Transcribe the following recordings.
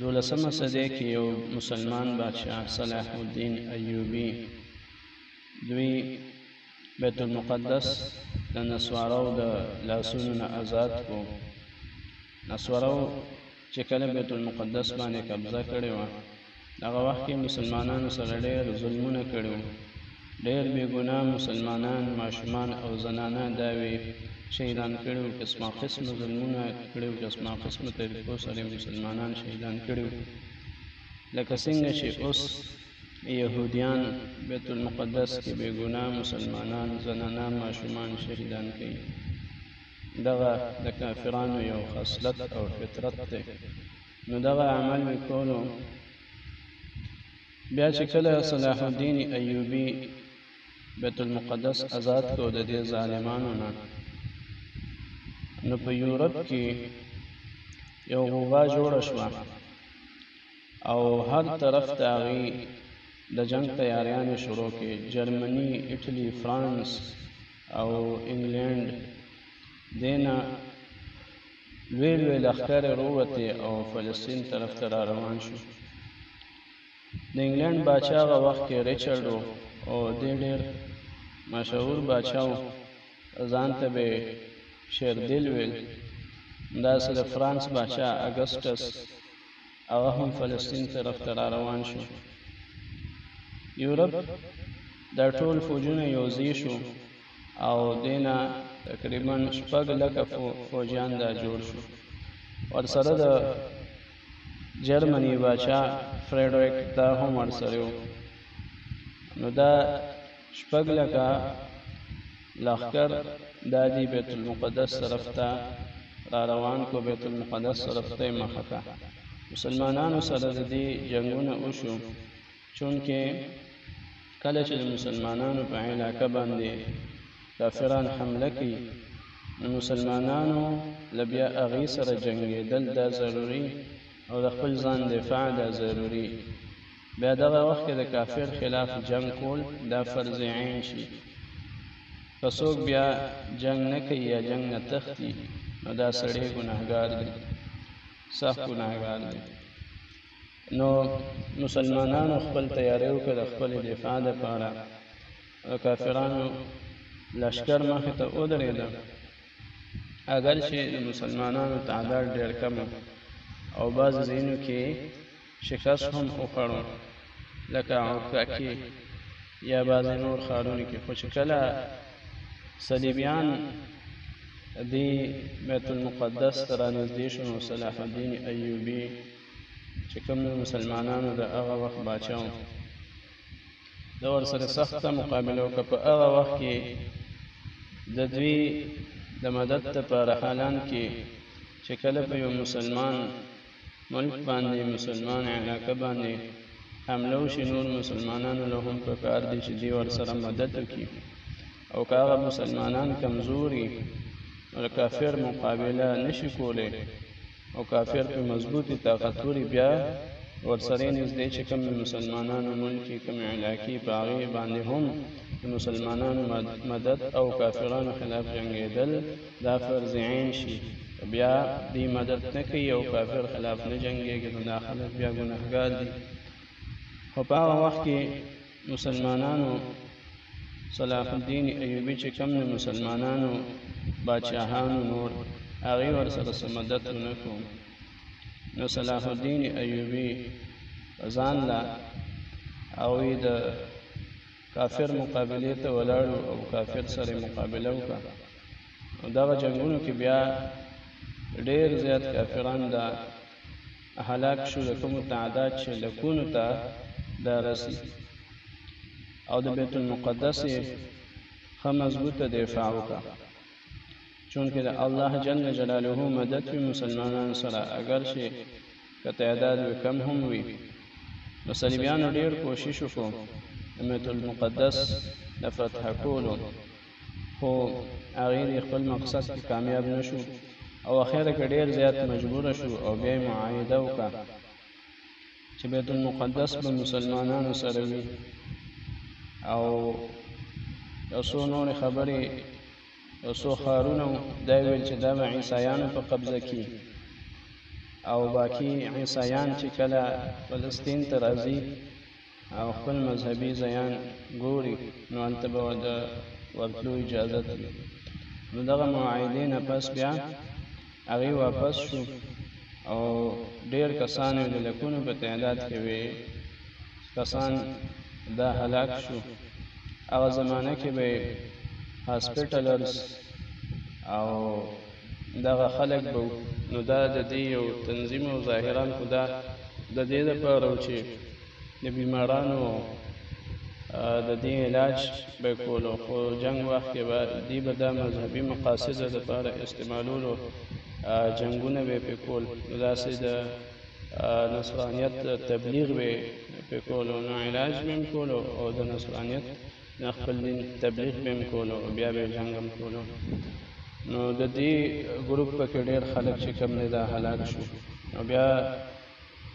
دولسمه صدې کې یو مسلمان بادشاه صلاح الدین ایوبی دوی بیت المقدس د نسوارو د لاسونو نه آزاد کو نسوارو چې کله بیت المقدس باندې قبضه کړې وه دغه وخت کې مسلمانانو سره ډېر ظلمونه کړي وو. ډېر بې ګناه مسلمانان، ماشومان او زنانه داوې شهیدان کړي وو. قسما قسمه ظلمونه کړي وو، قسما قسمه طریقو سره یې مسلمانان شهیدان کړي وو. لکه څنګه چې اوس یهودیان بیت المقدس کې بې ګناه مسلمانان، زنانه، ماشومان شهیدان کوي. دغه د کافرانو یو خصلت او فطرت دی. نو دغه عمل مې کولو بیا چې کله صلاح الدین ایوبی بیت المقدس آزاد کو د دې ظالمانو نه نو په یورپ کې یو غوغا جوړه شوه او هر طرف ته هغې د جنگ تیاریانې شروع کې جرمني اټلي فرانس او انګلینډ دینا لوی لوی لښکر رووتې او فلسطین طرف ته را روان شو د انګلند باچا هغه وخت کې ریچارډ و او دی ډېر مشهور باچا و ځان ته به شیردیل ویل همداسې د فرانس باچا اګسټس هغه هم فلسطین طرف ته را روان شو یورپ دا ټول فوجونه یوځای شو او دینا تقریبا شپږ لکه فوجیان دا جوړ شو ورسره د جرمني بادشاه فریډریک دا هم ورسره و نو دا شپږ لکه لښکر دا دی بیت المقدس طرف ته را روان کو بیت المقدس طرف ته مخه مسلمانانو سره د دې جنگونه وشو چونکه کله چې د مسلمانانو په علاقه باندې کافران حمله کوي نو مسلمانانو له بیا هغې سره جنګېدل دا ضروري او د خپل ځان دفاع دا ضروري بیا دغه وخت کې د کافر خلاف جنگ کول دا فرض عین شي که څوک بیا جنگ نه کوي یا جنگ نه تختی نو دا سړی ګناهګار دی سخت ګناهګار دی نو مسلمانانو خپل تیاری وکړ د خپل دفاع لپاره د کافرانو لشکر مخې ته ودرېده اګر چې د مسلمانانو تعداد ډېر کم او بعض ځینو کې شکست هم وخوړو لکه عکا کې یا بعض نور ښارونو کې خو چې کله صلیبیان دی بیت المقدس ته رانږدې شو نو صلاح الدین ایوبي چې کوم د مسلمانانو د هغه وخت باچا و د ورسره سخته مقابله وکړه په هغه وخت کې د دوی د مدد لپاره حالان کې چې کله په یو مسلمان ملک باندې مسلمان علاقه باندې حمله وشي نور مسلمانانو له هم په کار دي چې دوی ورسره مدد وکړي او که هغه مسلمانان کمزوري کافر مقابله نشي کولی او کافر په مضبوطی طاقتوری بیا ورسره نږدې چې کوم مسلمانانو ملک کوم علاقې په هغه باندې هم مسلمانانو مدد او کافرانو خلاف جنگیدل دا فرض عین شي بیا دې مدد نه کوي او کافر خلاف نه جنگیږي نو دا خلک بیا ګناهګار دي خو په هغه وخت کې مسلمانانو صلاح الدین ایوبی چې کم نه مسلمانانو باچاهانو نور هغه ور سره سمدت ونکو نو صلاح الدین ایوبی ځان لا او د کافر مقابله ته ولاړو او کافر سره مقابله وکړه او دا جنگونو کې بیا ډېر زیات کافران دا هلاک شو د کومو تعداد چې لکونو ته دا رسی او د بیت المقدس خه مضبوط دفاع وکړه چونکه د الله جل جلاله مدد په مسلمانانو سره اگر چې که تعداد کم هم وي نو صلیبیانو ډیر کوشش وکړو د بیت المقدس د فتح کولو خو هغې دې خپل مقصد کې کامیاب نه شو او اخر کې ډیر زیات مجبور شو او بیا معاهده وکړه چې بیت المقدس به مسلمانانو سره وي او یو څو نورې خبرې یو څو ښارونه دا ویل چې دا به عیسایانو په قبضه کې او باقی عیسایان چې کله فلسطین ته راځي او خپل مذهبي ځایان ګوري نو هلته به د ورتلو اجازت وي نو دغه معاهدې نه پس بیا هغوی واپس شو او ډېر کسان یې د لکونو په تعداد کې وې کسان دا هلاک شو هغه زمانه کې به هاسپټلرز او دغه خلک به نو دا د دې یو تنظیم او ظاهران خدا د دې لپاره چې د بیمارانو د دې علاج به کولو خو جنګ وخت کې به دی به د مذهبي مقاصدو لپاره استعمالولو جنگونه به په کول نو داسې د نصرانیت تبلیغ به په کولو نو علاج به کولو او د نصرانیت نه خپل دین تبلیغ به کولو بیا به جنګ هم کولو نو د دې ګروپ پکې ډېر خلک چې کم نه دا هلاک شو نو بیا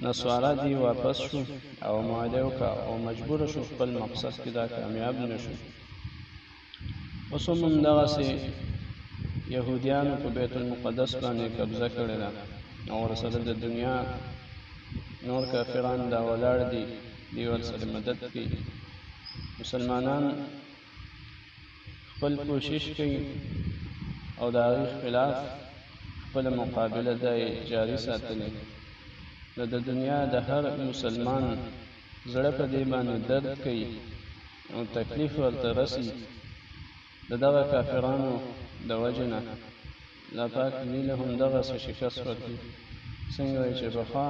نصوارا دي واپس شو او معاهده وکړه او مجبور شو خپل مقصد کې دا کامیاب نشو اوس هم دغه سي يهوديانو په بیت المقدس باندې قبضه کړې ده او ورسره د دنیا نور کافران دا ولاړ دي دی ورسره مدد کوي مسلمانان خپل کوشش کوي او د هغې خلاف خپله مقابله دا یې جاري ساتلې نو د دنیا د هر مسلمان زړه په دې باندې درد کوي او تکلیف ورته رسي د دغه کافرانو د وجې نه الله پاک دوی له همدغسې شکست ورکړي څنګه چې بخوا